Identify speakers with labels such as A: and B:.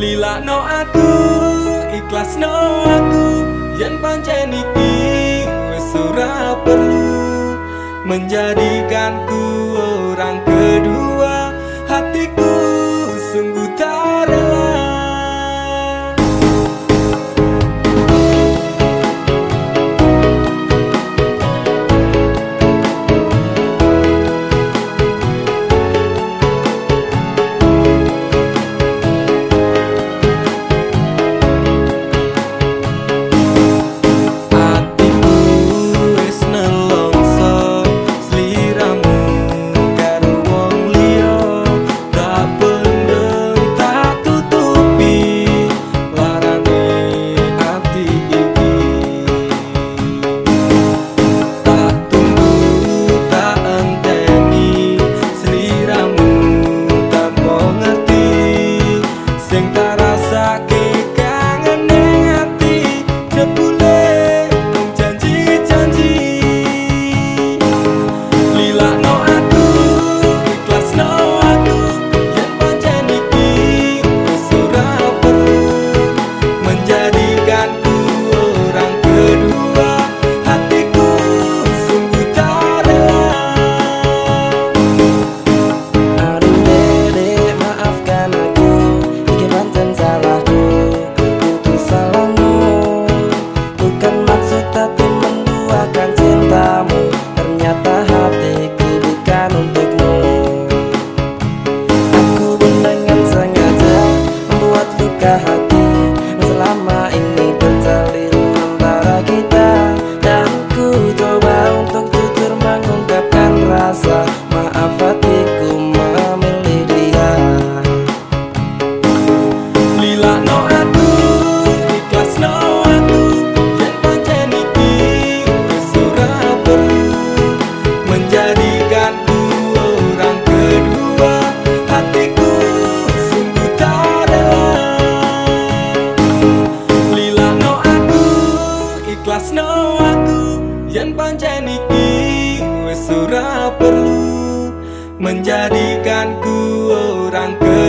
A: Lila no aku ikhlas no aku Yen pancen iki wis ora perlu Menjadikanku surah perlu menjadikanku orang ke